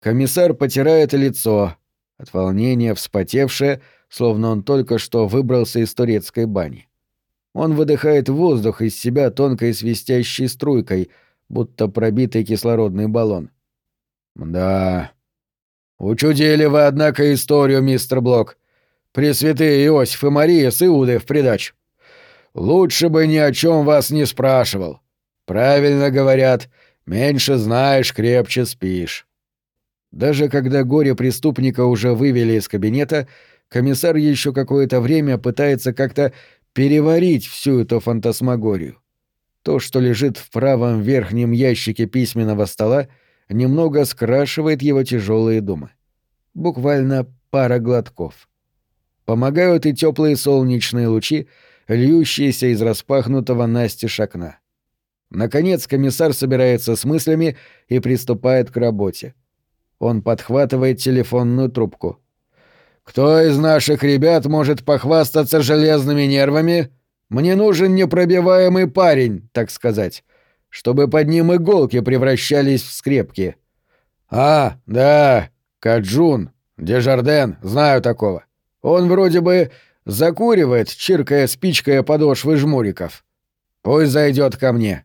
Комиссар потирает лицо, от волнения вспотевшее, словно он только что выбрался из турецкой бани. Он выдыхает воздух из себя тонкой свистящей струйкой, будто пробитый кислородный баллон. «Да. Учудили вы, однако, историю, мистер Блок. Пресвятые Иосиф и Мария с Иудой в придачу. Лучше бы ни о чем вас не спрашивал. Правильно говорят, меньше знаешь, крепче спишь». Даже когда горе преступника уже вывели из кабинета, комиссар еще какое-то время пытается как-то переварить всю эту фантасмагорию. То, что лежит в правом верхнем ящике письменного стола, немного скрашивает его тяжелые думы. Буквально пара глотков. Помогают и теплые солнечные лучи, льющиеся из распахнутого настежь окна. Наконец комиссар собирается с мыслями и приступает к работе. Он подхватывает телефонную трубку. «Кто из наших ребят может похвастаться железными нервами? Мне нужен непробиваемый парень, так сказать, чтобы под ним иголки превращались в скрепки». «А, да, Каджун, Дежарден, знаю такого. Он вроде бы закуривает, чиркая спичкой подошвы жмуриков. Пусть зайдет ко мне.